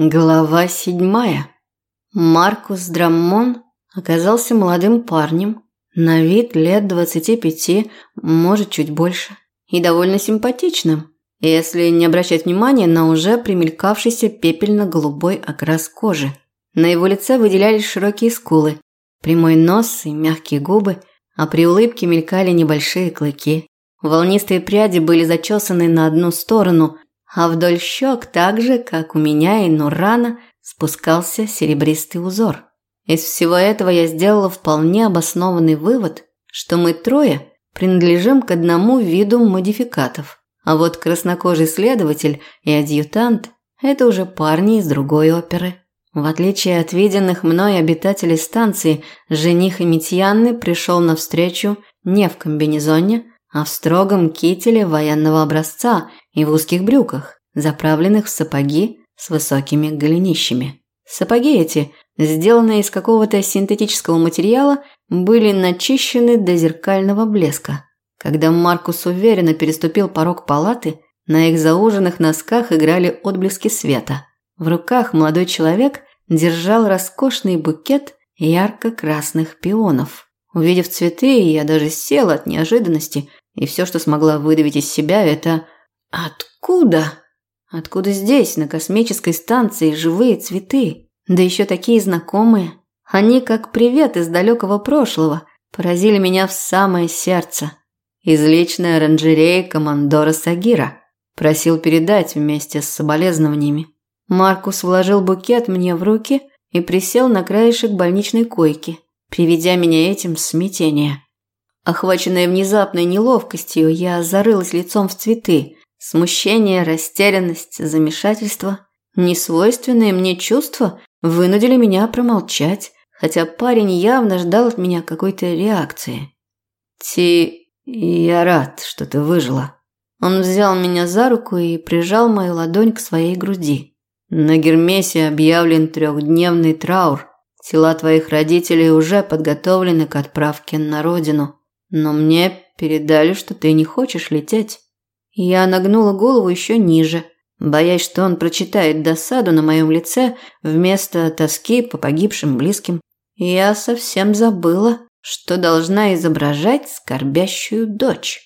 Глава седьмая. Маркус Драммон оказался молодым парнем, на вид лет двадцати пяти, может, чуть больше, и довольно симпатичным, если не обращать внимания на уже примелькавшийся пепельно-голубой окрас кожи. На его лице выделялись широкие скулы, прямой нос и мягкие губы, а при улыбке мелькали небольшие клыки. Волнистые пряди были зачесаны на одну сторону – а вдоль щек так же, как у меня и Нурана, спускался серебристый узор. Из всего этого я сделала вполне обоснованный вывод, что мы трое принадлежим к одному виду модификатов, а вот краснокожий следователь и адъютант – это уже парни из другой оперы. В отличие от виденных мной обитателей станции, жених Эмитьянны пришел навстречу не в комбинезоне, а в строгом кителе военного образца и в узких брюках, заправленных в сапоги с высокими голенищами. Сапоги эти, сделанные из какого-то синтетического материала, были начищены до зеркального блеска. Когда Маркус уверенно переступил порог палаты, на их зауженных носках играли отблески света. В руках молодой человек держал роскошный букет ярко-красных пионов. Увидев цветы, я даже села от неожиданности, и все, что смогла выдавить из себя, это «Откуда? Откуда здесь, на космической станции, живые цветы? Да еще такие знакомые. Они, как привет из далекого прошлого, поразили меня в самое сердце. Из личной оранжереи командора Сагира. Просил передать вместе с соболезнованиями. Маркус вложил букет мне в руки и присел на краешек больничной койки, приведя меня этим в смятение. Охваченная внезапной неловкостью, я зарылась лицом в цветы, Смущение, растерянность, замешательство, несвойственные мне чувства вынудили меня промолчать, хотя парень явно ждал от меня какой-то реакции. «Ти, я рад, что ты выжила». Он взял меня за руку и прижал мою ладонь к своей груди. На Гермесе объявлен трехдневный траур. Тела твоих родителей уже подготовлены к отправке на родину. Но мне передали, что ты не хочешь лететь. Я нагнула голову еще ниже, боясь, что он прочитает досаду на моем лице вместо тоски по погибшим близким. Я совсем забыла, что должна изображать скорбящую дочь.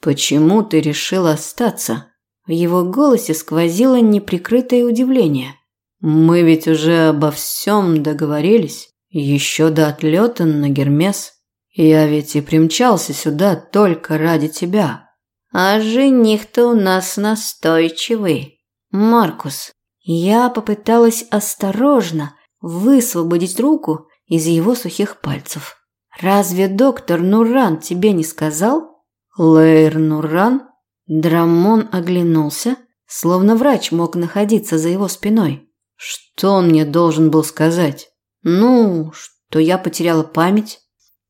«Почему ты решила остаться?» В его голосе сквозило неприкрытое удивление. «Мы ведь уже обо всем договорились, еще до отлета на Гермес. Я ведь и примчался сюда только ради тебя, а жених-то у нас настойчивый. Маркус, я попыталась осторожно высвободить руку из его сухих пальцев. Разве доктор Нуран тебе не сказал? Лейр Нуран? Драмон оглянулся, словно врач мог находиться за его спиной. Что он мне должен был сказать? Ну, что я потеряла память.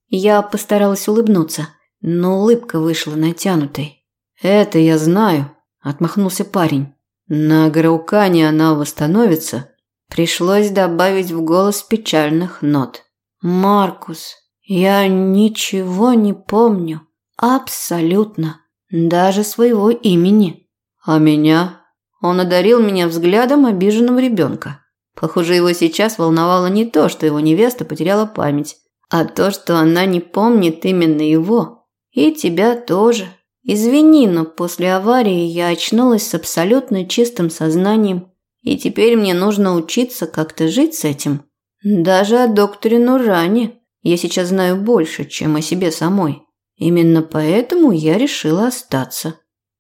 Я постаралась улыбнуться, но улыбка вышла натянутой. «Это я знаю», – отмахнулся парень. «На Гараукане она восстановится». Пришлось добавить в голос печальных нот. «Маркус, я ничего не помню. Абсолютно. Даже своего имени». «А меня?» Он одарил меня взглядом обиженного ребенка. Похоже, его сейчас волновало не то, что его невеста потеряла память, а то, что она не помнит именно его. И тебя тоже. Извини, но после аварии я очнулась с абсолютно чистым сознанием, и теперь мне нужно учиться как-то жить с этим. Даже о докторе Нуране я сейчас знаю больше, чем о себе самой. Именно поэтому я решила остаться.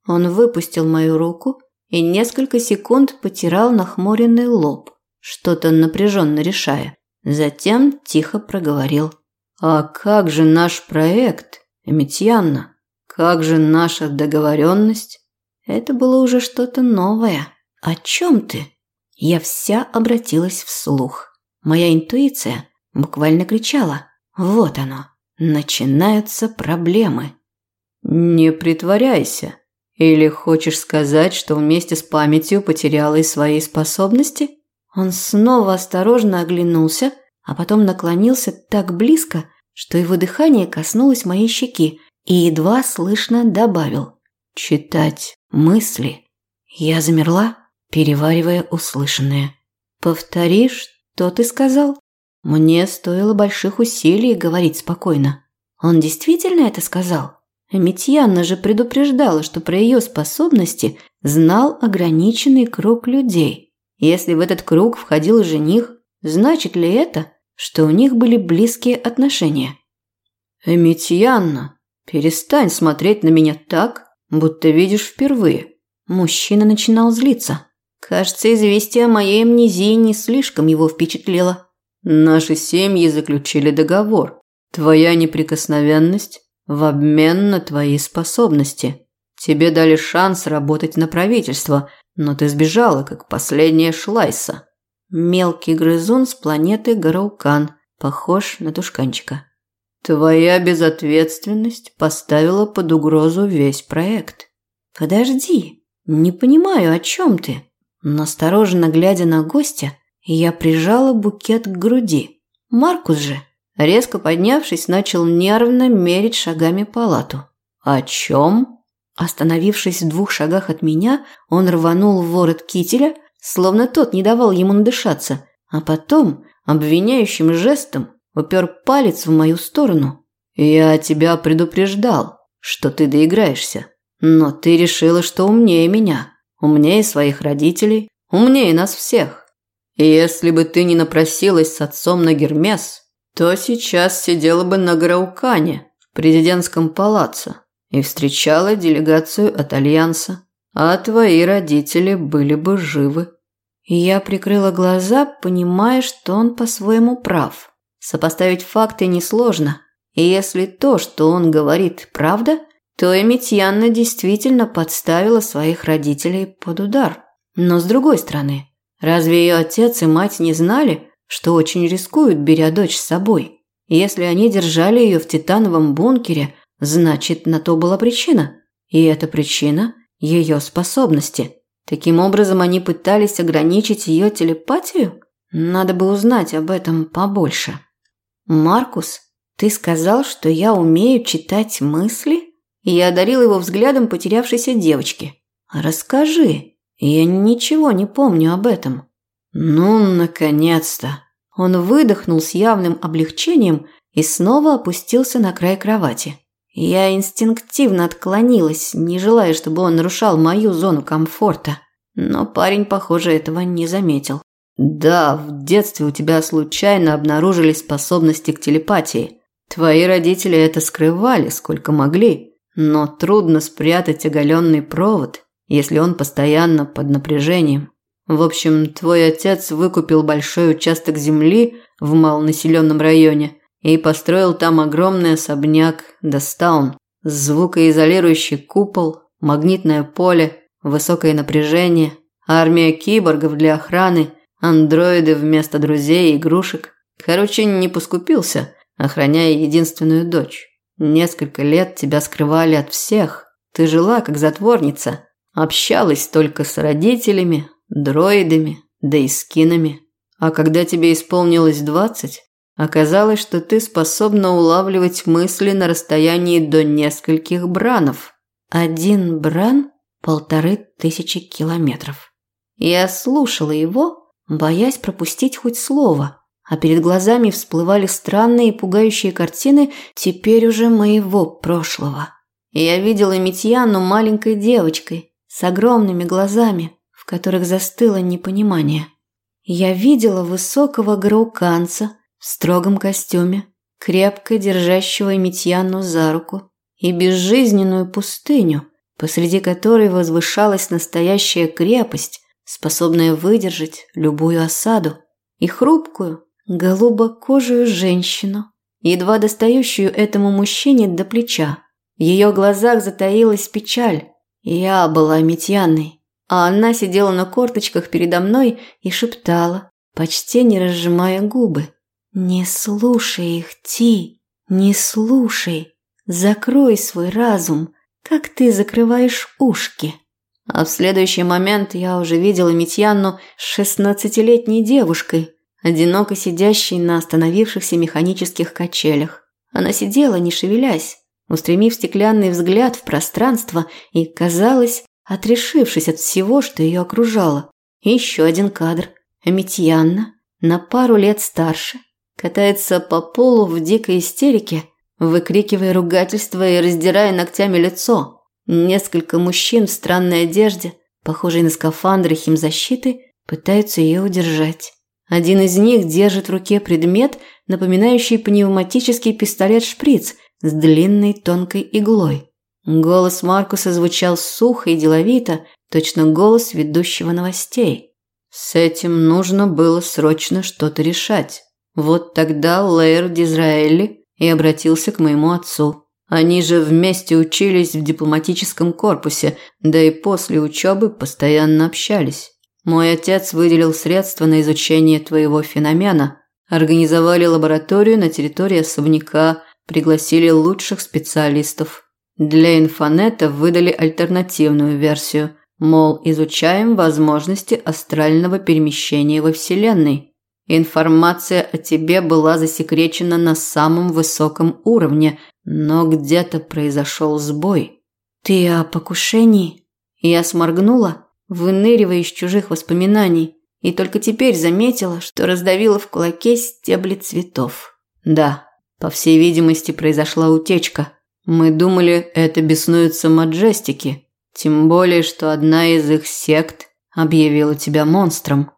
Он выпустил мою руку и несколько секунд потирал нахмуренный лоб, что-то напряженно решая. Затем тихо проговорил. «А как же наш проект, Эмитьянна?» Как же наша договоренность? Это было уже что-то новое. О чем ты? Я вся обратилась вслух. Моя интуиция буквально кричала. Вот оно. Начинаются проблемы. Не притворяйся. Или хочешь сказать, что вместе с памятью потеряла и свои способности? Он снова осторожно оглянулся, а потом наклонился так близко, что его дыхание коснулось моей щеки, и едва слышно добавил «читать мысли». Я замерла, переваривая услышанное. «Повтори, что ты сказал?» Мне стоило больших усилий говорить спокойно. Он действительно это сказал? Эмитьянна же предупреждала, что про ее способности знал ограниченный круг людей. Если в этот круг входил жених, значит ли это, что у них были близкие отношения? «Эмитьянна, перестань смотреть на меня так, будто видишь впервые». Мужчина начинал злиться. Кажется, известие о моей амнезии не слишком его впечатлило. Наши семьи заключили договор. Твоя неприкосновенность в обмен на твои способности. Тебе дали шанс работать на правительство, но ты сбежала, как последняя шлайса. Мелкий грызун с планеты Гараукан, похож на тушканчика. Твоя безответственность поставила под угрозу весь проект. Подожди, не понимаю, о чем ты? Настороженно глядя на гостя, я прижала букет к груди. Маркус же, резко поднявшись, начал нервно мерить шагами палату. «О чем?» Остановившись в двух шагах от меня, он рванул в ворот кителя, словно тот не давал ему надышаться, а потом, обвиняющим жестом, упер палец в мою сторону. «Я тебя предупреждал, что ты доиграешься, но ты решила, что умнее меня». Умнее своих родителей, умнее нас всех. И если бы ты не напросилась с отцом на Гермес, то сейчас сидела бы на Граукане в президентском палаце и встречала делегацию от Альянса, а твои родители были бы живы. Я прикрыла глаза, понимая, что он по-своему прав. Сопоставить факты несложно, и если то, что он говорит, правда, то Эмитьянна действительно подставила своих родителей под удар. Но с другой стороны, разве ее отец и мать не знали, что очень рискуют, беря дочь с собой? Если они держали ее в титановом бункере, значит, на то была причина. И эта причина – ее способности. Таким образом, они пытались ограничить ее телепатию? Надо бы узнать об этом побольше. «Маркус, ты сказал, что я умею читать мысли?» и я одарил его взглядом потерявшейся девочки. «Расскажи, я ничего не помню об этом». «Ну, наконец-то!» Он выдохнул с явным облегчением и снова опустился на край кровати. Я инстинктивно отклонилась, не желая, чтобы он нарушал мою зону комфорта. Но парень, похоже, этого не заметил. «Да, в детстве у тебя случайно обнаружились способности к телепатии. Твои родители это скрывали, сколько могли. Но трудно спрятать оголенный провод, если он постоянно под напряжением. В общем, твой отец выкупил большой участок земли в малонаселенном районе и построил там огромный особняк Достаун, звукоизолирующий купол, магнитное поле, высокое напряжение, армия киборгов для охраны, андроиды вместо друзей и игрушек. Короче, не поскупился, охраняя единственную дочь. Несколько лет тебя скрывали от всех. Ты жила как затворница, общалась только с родителями, дроидами, да и скинами. А когда тебе исполнилось двадцать, оказалось, что ты способна улавливать мысли на расстоянии до нескольких бранов. Один бран – полторы тысячи километров. Я слушала его, боясь пропустить хоть слово – а перед глазами всплывали странные и пугающие картины теперь уже моего прошлого. Я видела Митьяну маленькой девочкой с огромными глазами, в которых застыло непонимание. Я видела высокого грауканца в строгом костюме, крепко держащего Митьяну за руку, и безжизненную пустыню, посреди которой возвышалась настоящая крепость, способная выдержать любую осаду, и хрупкую, голубокожую женщину, едва достающую этому мужчине до плеча. В ее глазах затаилась печаль. Я была Митьяной, а она сидела на корточках передо мной и шептала, почти не разжимая губы. «Не слушай их, Ти, не слушай. Закрой свой разум, как ты закрываешь ушки». А в следующий момент я уже видела Митьяну шестнадцатилетней девушкой – одиноко сидящей на остановившихся механических качелях. Она сидела, не шевелясь, устремив стеклянный взгляд в пространство и, казалось, отрешившись от всего, что ее окружало. Еще один кадр. Эмитьянна, на пару лет старше, катается по полу в дикой истерике, выкрикивая ругательства и раздирая ногтями лицо. Несколько мужчин в странной одежде, похожей на скафандры химзащиты, пытаются ее удержать. Один из них держит в руке предмет, напоминающий пневматический пистолет-шприц с длинной тонкой иглой. Голос Маркуса звучал сухо и деловито, точно голос ведущего новостей. С этим нужно было срочно что-то решать. Вот тогда Лейер Дизраэли и обратился к моему отцу. Они же вместе учились в дипломатическом корпусе, да и после учебы постоянно общались. Мой отец выделил средства на изучение твоего феномена, организовали лабораторию на территории особняка, пригласили лучших специалистов. Для инфонета выдали альтернативную версию, мол, изучаем возможности астрального перемещения во Вселенной. Информация о тебе была засекречена на самом высоком уровне, но где-то произошел сбой. Ты о покушении? Я сморгнула, выныривая из чужих воспоминаний, и только теперь заметила, что раздавила в кулаке стебли цветов. Да, по всей видимости, произошла утечка. Мы думали, это беснуются маджестики, тем более, что одна из их сект объявила тебя монстром.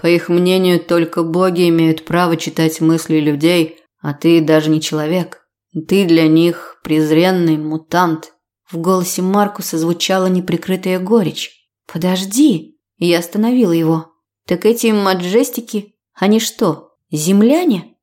По их мнению, только боги имеют право читать мысли людей, а ты даже не человек. Ты для них презренный мутант. В голосе Маркуса звучала неприкрытая горечь. Подожди, я остановила его. Так эти маджестики, они что, земляне?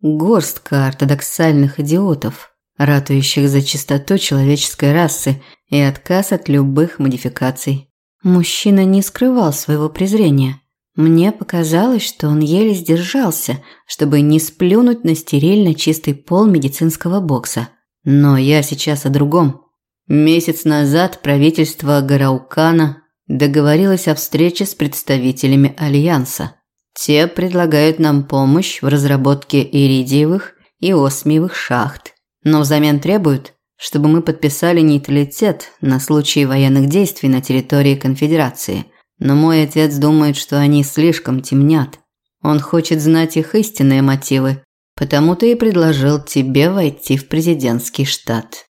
Горстка ортодоксальных идиотов, ратующих за чистоту человеческой расы и отказ от любых модификаций. Мужчина не скрывал своего презрения. Мне показалось, что он еле сдержался, чтобы не сплюнуть на стерильно чистый пол медицинского бокса. Но я сейчас о другом. Месяц назад правительство Гараукана договорилось о встрече с представителями Альянса. Те предлагают нам помощь в разработке иридиевых и осмиевых шахт, но взамен требуют, чтобы мы подписали нейтралитет на случай военных действий на территории Конфедерации – но мой отец думает, что они слишком темнят. Он хочет знать их истинные мотивы, потому-то и предложил тебе войти в президентский штат.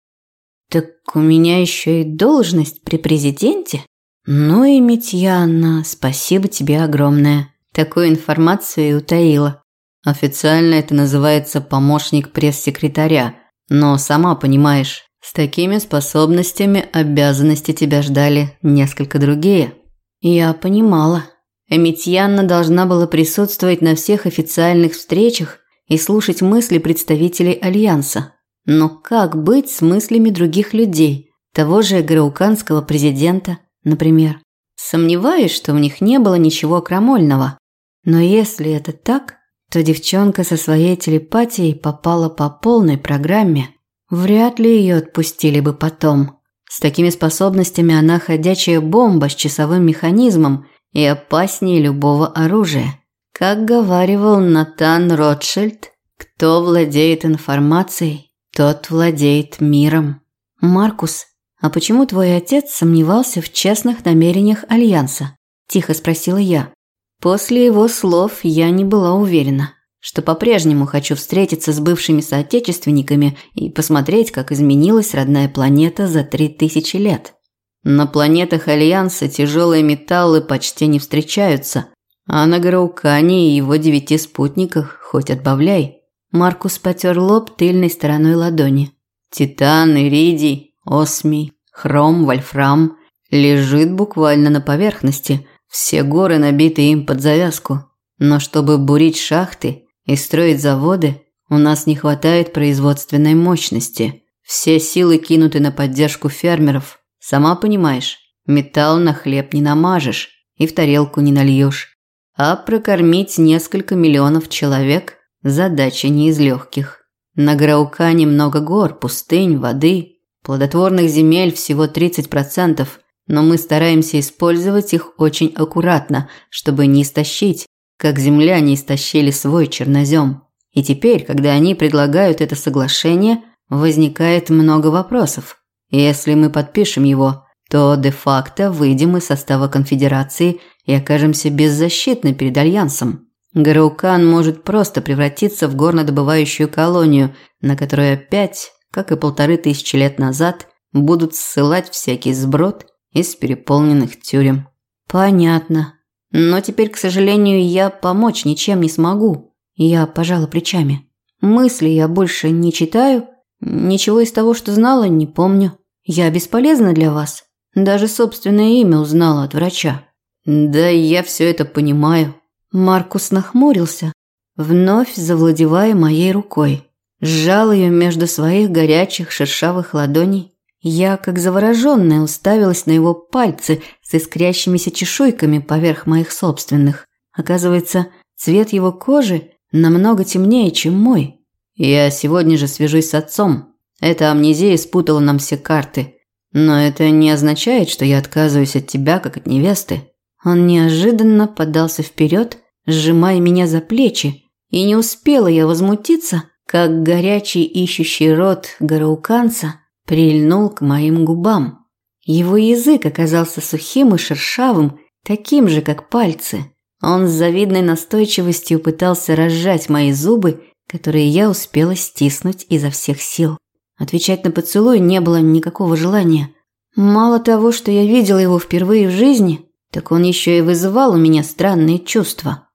Так у меня еще и должность при президенте? Ну и Митьяна, спасибо тебе огромное. Такую информацию и утаила. Официально это называется помощник пресс-секретаря, но сама понимаешь, с такими способностями обязанности тебя ждали несколько другие. Я понимала. Эмитьянна должна была присутствовать на всех официальных встречах и слушать мысли представителей Альянса. Но как быть с мыслями других людей, того же грауканского президента, например? Сомневаюсь, что в них не было ничего крамольного. Но если это так, то девчонка со своей телепатией попала по полной программе. Вряд ли ее отпустили бы потом. С такими способностями она ходячая бомба с часовым механизмом и опаснее любого оружия. Как говаривал Натан Ротшильд, кто владеет информацией, тот владеет миром. Маркус, а почему твой отец сомневался в честных намерениях Альянса? Тихо спросила я. После его слов я не была уверена что по-прежнему хочу встретиться с бывшими соотечественниками и посмотреть, как изменилась родная планета за три тысячи лет. На планетах Альянса тяжелые металлы почти не встречаются, а на Граукане и его девяти спутниках хоть отбавляй. Маркус потер лоб тыльной стороной ладони. Титан, иридий, осмий, хром, вольфрам лежит буквально на поверхности, все горы набиты им под завязку. Но чтобы бурить шахты, и строить заводы, у нас не хватает производственной мощности. Все силы кинуты на поддержку фермеров. Сама понимаешь, металл на хлеб не намажешь и в тарелку не нальешь. А прокормить несколько миллионов человек – задача не из легких. На Граукане много гор, пустынь, воды. Плодотворных земель всего 30%, но мы стараемся использовать их очень аккуратно, чтобы не истощить, как земляне истощили свой чернозем. И теперь, когда они предлагают это соглашение, возникает много вопросов. Если мы подпишем его, то де-факто выйдем из состава конфедерации и окажемся беззащитны перед альянсом. Гараукан может просто превратиться в горнодобывающую колонию, на которую опять, как и полторы тысячи лет назад, будут ссылать всякий сброд из переполненных тюрем. Понятно. Но теперь, к сожалению, я помочь ничем не смогу. Я пожала плечами. Мысли я больше не читаю, ничего из того, что знала, не помню. Я бесполезна для вас. Даже собственное имя узнала от врача. Да я все это понимаю. Маркус нахмурился, вновь завладевая моей рукой. Сжал ее между своих горячих шершавых ладоней. Я, как завороженная, уставилась на его пальцы с искрящимися чешуйками поверх моих собственных. Оказывается, цвет его кожи намного темнее, чем мой. Я сегодня же свяжусь с отцом. Эта амнезия спутала нам все карты. Но это не означает, что я отказываюсь от тебя, как от невесты. Он неожиданно подался вперед, сжимая меня за плечи, и не успела я возмутиться, как горячий ищущий рот гарауканца прильнул к моим губам. Его язык оказался сухим и шершавым, таким же, как пальцы. Он с завидной настойчивостью пытался разжать мои зубы, которые я успела стиснуть изо всех сил. Отвечать на поцелуй не было никакого желания. Мало того, что я видела его впервые в жизни, так он еще и вызывал у меня странные чувства.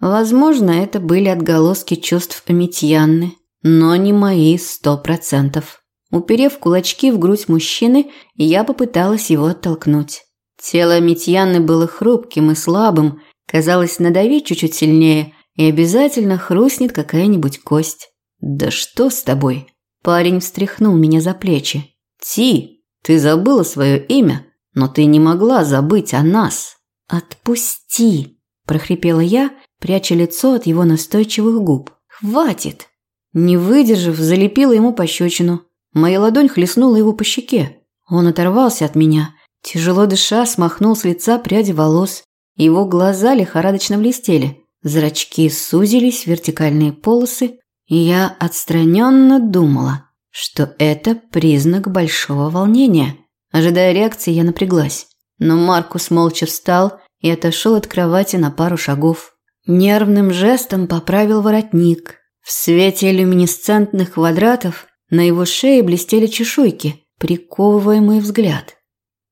Возможно, это были отголоски чувств Амитьянны, но не мои сто процентов. Уперев кулачки в грудь мужчины, я попыталась его оттолкнуть. Тело Амитьянны было хрупким и слабым, казалось, надавить чуть-чуть сильнее, и обязательно хрустнет какая-нибудь кость. «Да что с тобой?» Парень встряхнул меня за плечи. «Ти, ты забыла свое имя?» Но ты не могла забыть о нас. Отпусти, прохрипела я, пряча лицо от его настойчивых губ. Хватит. Не выдержав, залепила ему пощечину. Моя ладонь хлестнула его по щеке. Он оторвался от меня, тяжело дыша, смахнул с лица пряди волос. Его глаза лихорадочно блестели, зрачки сузились, вертикальные полосы, и я отстраненно думала, что это признак большого волнения. Ожидая реакции, я напряглась. Но Маркус молча встал и отошел от кровати на пару шагов. Нервным жестом поправил воротник. В свете люминесцентных квадратов на его шее блестели чешуйки, приковывая мой взгляд.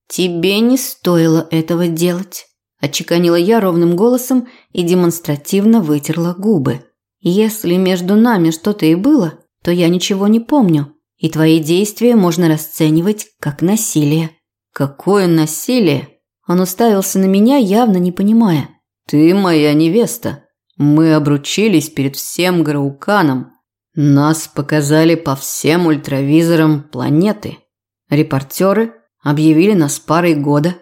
«Тебе не стоило этого делать», – отчеканила я ровным голосом и демонстративно вытерла губы. «Если между нами что-то и было, то я ничего не помню и твои действия можно расценивать как насилие». «Какое насилие?» Он уставился на меня, явно не понимая. «Ты моя невеста. Мы обручились перед всем Грауканом. Нас показали по всем ультравизорам планеты. Репортеры объявили нас парой года».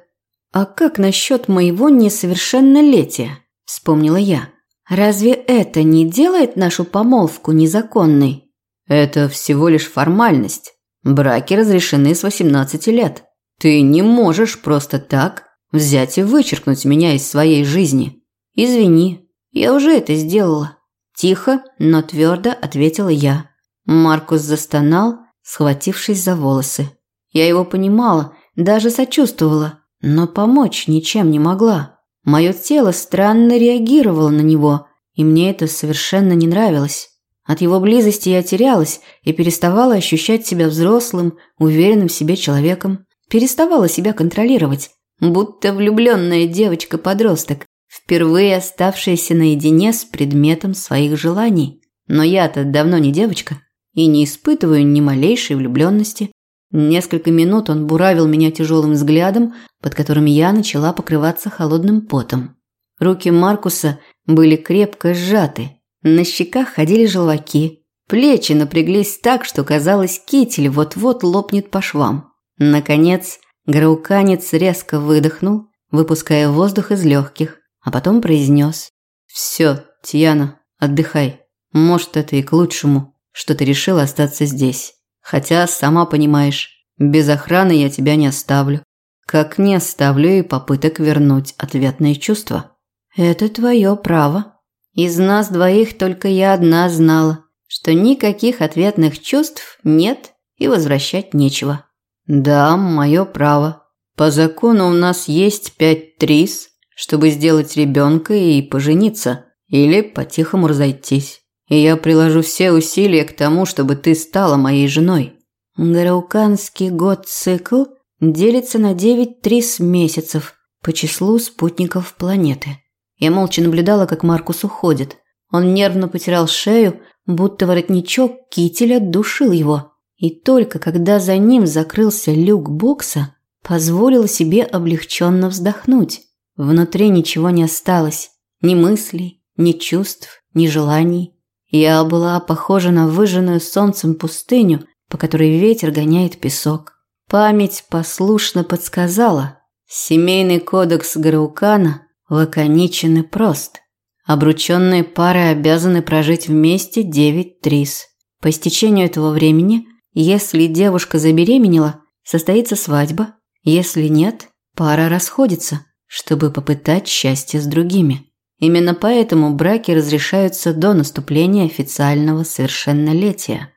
«А как насчет моего несовершеннолетия?» – вспомнила я. «Разве это не делает нашу помолвку незаконной?» Это всего лишь формальность. Браки разрешены с 18 лет. Ты не можешь просто так взять и вычеркнуть меня из своей жизни. Извини, я уже это сделала. Тихо, но твердо ответила я. Маркус застонал, схватившись за волосы. Я его понимала, даже сочувствовала, но помочь ничем не могла. Мое тело странно реагировало на него, и мне это совершенно не нравилось. От его близости я терялась и переставала ощущать себя взрослым, уверенным в себе человеком. Переставала себя контролировать, будто влюбленная девочка-подросток, впервые оставшаяся наедине с предметом своих желаний. Но я-то давно не девочка и не испытываю ни малейшей влюбленности. Несколько минут он буравил меня тяжелым взглядом, под которым я начала покрываться холодным потом. Руки Маркуса были крепко сжаты, на щеках ходили желваки. Плечи напряглись так, что казалось, китель вот-вот лопнет по швам. Наконец, грауканец резко выдохнул, выпуская воздух из легких, а потом произнес. «Все, Тьяна, отдыхай. Может, это и к лучшему, что ты решила остаться здесь. Хотя, сама понимаешь, без охраны я тебя не оставлю. Как не оставлю и попыток вернуть ответные чувства». «Это твое право», из нас двоих только я одна знала, что никаких ответных чувств нет и возвращать нечего. Да, мое право. По закону у нас есть пять трис, чтобы сделать ребенка и пожениться, или по-тихому разойтись. И я приложу все усилия к тому, чтобы ты стала моей женой. Грауканский год-цикл делится на девять трис месяцев по числу спутников планеты. Я молча наблюдала, как Маркус уходит. Он нервно потирал шею, будто воротничок кителя душил его. И только когда за ним закрылся люк бокса, позволила себе облегченно вздохнуть. Внутри ничего не осталось. Ни мыслей, ни чувств, ни желаний. Я была похожа на выжженную солнцем пустыню, по которой ветер гоняет песок. Память послушно подсказала. Семейный кодекс Граукана лаконичен и прост. Обрученные пары обязаны прожить вместе девять трис. По истечению этого времени, если девушка забеременела, состоится свадьба. Если нет, пара расходится, чтобы попытать счастье с другими. Именно поэтому браки разрешаются до наступления официального совершеннолетия.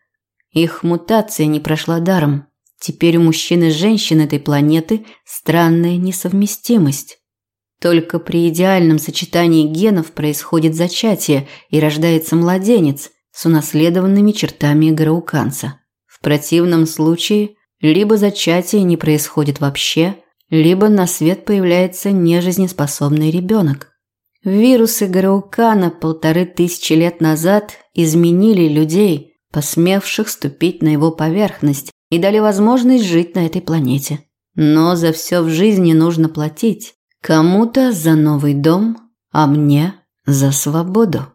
Их мутация не прошла даром. Теперь у мужчин и женщин этой планеты странная несовместимость. Только при идеальном сочетании генов происходит зачатие и рождается младенец с унаследованными чертами грауканца. В противном случае либо зачатие не происходит вообще, либо на свет появляется нежизнеспособный ребенок. Вирусы граукана полторы тысячи лет назад изменили людей, посмевших ступить на его поверхность, и дали возможность жить на этой планете. Но за все в жизни нужно платить. Кому-то за новый дом, а мне за свободу.